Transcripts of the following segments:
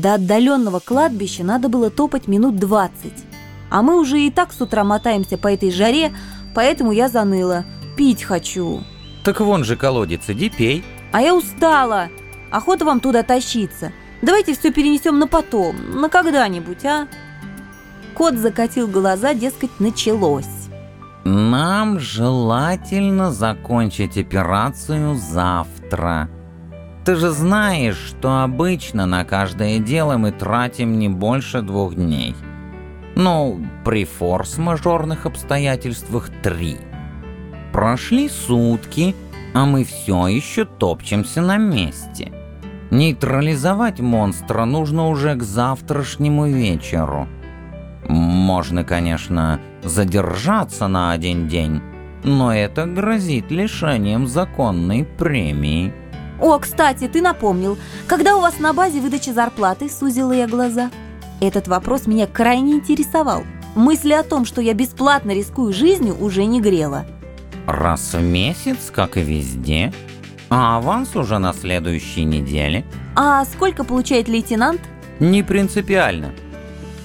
До отдаленного кладбища надо было топать минут двадцать. А мы уже и так с утра мотаемся по этой жаре, поэтому я заныла. Пить хочу. Так вон же колодец, иди пей. А я устала. Охота вам туда тащиться. Давайте все перенесем на потом, на когда-нибудь, а? Кот закатил глаза, дескать, началось. Нам желательно закончить операцию завтра. Ты же знаешь, что обычно на каждое дело мы тратим не больше двух дней. Ну, при форс-мажорных обстоятельствах три. Прошли сутки, а мы все еще топчемся на месте. Нейтрализовать монстра нужно уже к завтрашнему вечеру. Можно, конечно, задержаться на один день, но это грозит лишением законной премии. О, кстати, ты напомнил, когда у вас на базе выдача зарплаты, сузила я глаза. Этот вопрос меня крайне интересовал. Мысли о том, что я бесплатно рискую жизнью, уже не грела. Раз в месяц, как и везде. А аванс уже на следующей неделе. А сколько получает лейтенант? Не принципиально.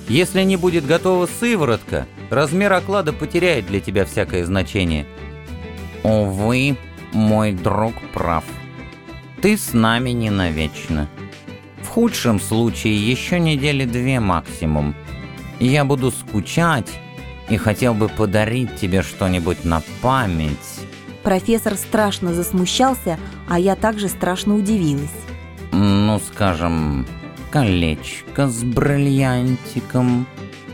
Если не будет готова сыворотка, размер оклада потеряет для тебя всякое значение. Увы, мой друг прав. Ты с нами не навечно. В худшем случае еще недели две максимум. Я буду скучать и хотел бы подарить тебе что-нибудь на память. Профессор страшно засмущался, а я также страшно удивилась. Ну, скажем, колечко с бриллиантиком.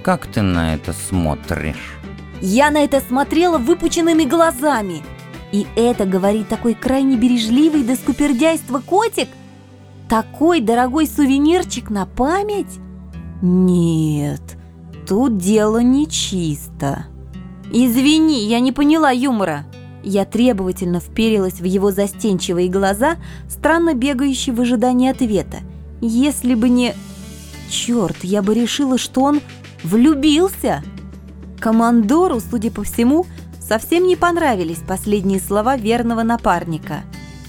Как ты на это смотришь? Я на это смотрела выпученными глазами. И это говорит такой крайне бережливый до скупердяйства котик? Такой дорогой сувенирчик на память? Нет, тут дело нечисто. Извини, я не поняла юмора. Я требовательно вперилась в его застенчивые глаза, странно бегающие в ожидании ответа. Если бы не... Черт, я бы решила, что он влюбился. Командору, судя по всему, совсем не понравились последние слова верного напарника.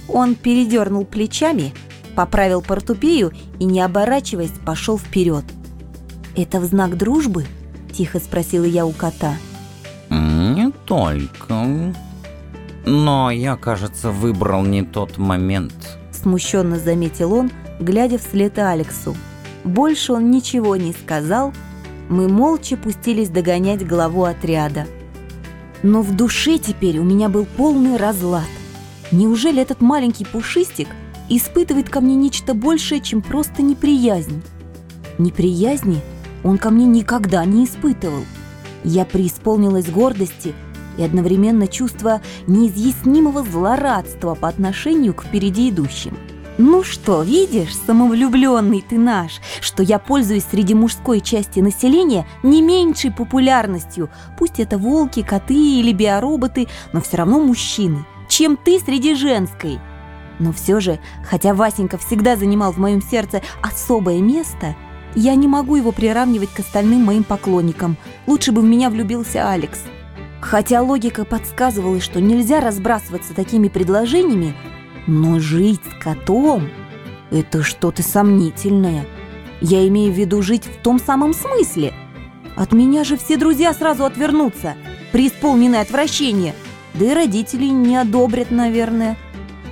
Он передернул плечами, поправил портупею и, не оборачиваясь, пошел вперед. «Это в знак дружбы?» – тихо спросила я у кота. «Не только. Но я, кажется, выбрал не тот момент». Смущенно заметил он, глядя вслед Алексу. Больше он ничего не сказал. Мы молча пустились догонять главу отряда. Но в душе теперь у меня был полный разлад. Неужели этот маленький пушистик испытывает ко мне нечто большее, чем просто неприязнь? Неприязни он ко мне никогда не испытывал. Я преисполнилась гордости и одновременно чувства неизъяснимого злорадства по отношению к впереди идущим. «Ну что, видишь, самовлюбленный ты наш, что я пользуюсь среди мужской части населения не меньшей популярностью, пусть это волки, коты или биороботы, но все равно мужчины, чем ты среди женской». Но все же, хотя Васенька всегда занимал в моем сердце особое место, я не могу его приравнивать к остальным моим поклонникам. Лучше бы в меня влюбился Алекс. Хотя логика подсказывала, что нельзя разбрасываться такими предложениями, но жить с котом – это что-то сомнительное. Я имею в виду жить в том самом смысле. От меня же все друзья сразу отвернутся, преисполненное отвращение. Да и родители не одобрят, наверное.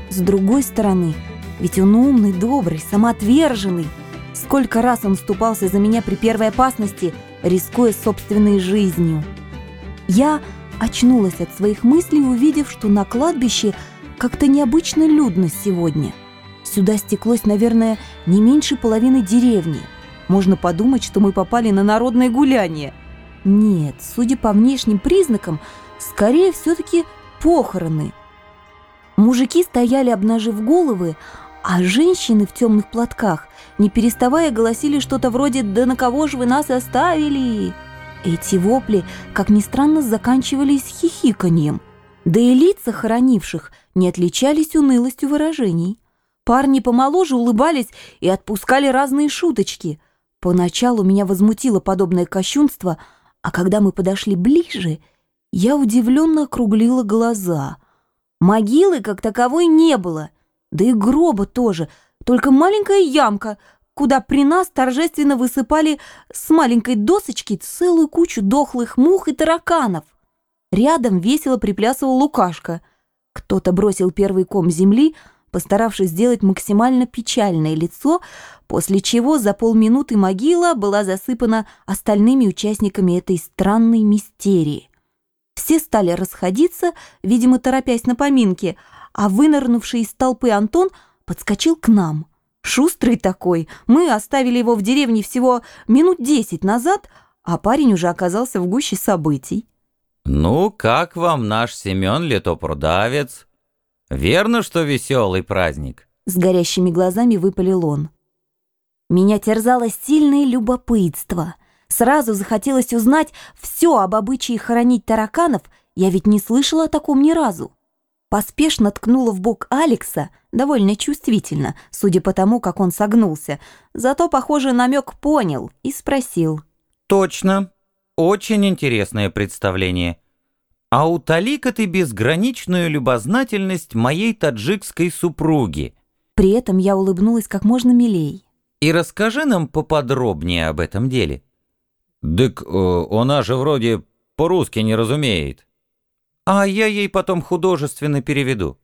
С другой стороны, ведь он умный, добрый, самоотверженный. Сколько раз он вступался за меня при первой опасности, рискуя собственной жизнью. Я очнулась от своих мыслей, увидев, что на кладбище – как-то необычно людно сегодня. Сюда стеклось, наверное, не меньше половины деревни. Можно подумать, что мы попали на народное гуляние. Нет, судя по внешним признакам, скорее все-таки похороны. Мужики стояли, обнажив головы, а женщины в темных платках, не переставая, голосили что-то вроде «Да на кого же вы нас оставили?» Эти вопли, как ни странно, заканчивались хихиканьем – да и лица хоронивших не отличались унылостью выражений. Парни помоложе улыбались и отпускали разные шуточки. Поначалу меня возмутило подобное кощунство, а когда мы подошли ближе, я удивленно округлила глаза. Могилы как таковой не было, да и гроба тоже, только маленькая ямка, куда при нас торжественно высыпали с маленькой досочки целую кучу дохлых мух и тараканов. Рядом весело приплясывал Лукашка. Кто-то бросил первый ком земли, постаравшись сделать максимально печальное лицо, после чего за полминуты могила была засыпана остальными участниками этой странной мистерии. Все стали расходиться, видимо, торопясь на поминки, а вынырнувший из толпы Антон подскочил к нам. Шустрый такой, мы оставили его в деревне всего минут десять назад, а парень уже оказался в гуще событий. «Ну, как вам наш Семен Летопродавец?» Верно, что веселый праздник. С горящими глазами выпалил он. Меня терзало сильное любопытство. Сразу захотелось узнать все об обычае хоронить тараканов, я ведь не слышала о таком ни разу. Поспешно ткнула в бок Алекса, довольно чувствительно, судя по тому, как он согнулся. Зато, похоже, намек понял и спросил. «Точно. Очень интересное представление. А утоли-ка ты безграничную любознательность моей таджикской супруги. При этом я улыбнулась как можно милей. И расскажи нам поподробнее об этом деле. Дык, э, она же вроде по-русски не разумеет. А я ей потом художественно переведу.